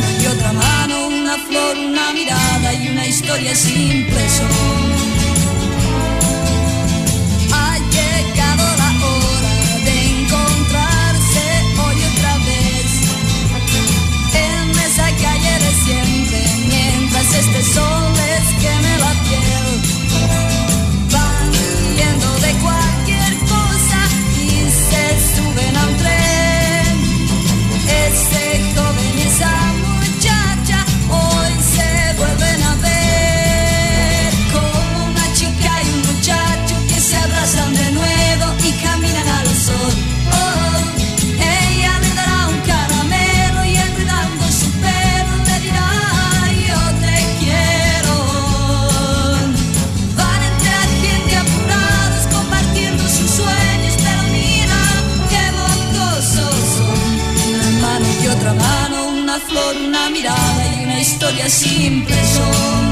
y otra mano, una flor, una mirada y una historia sin precedentes. por una mirada y una historia sin perdón.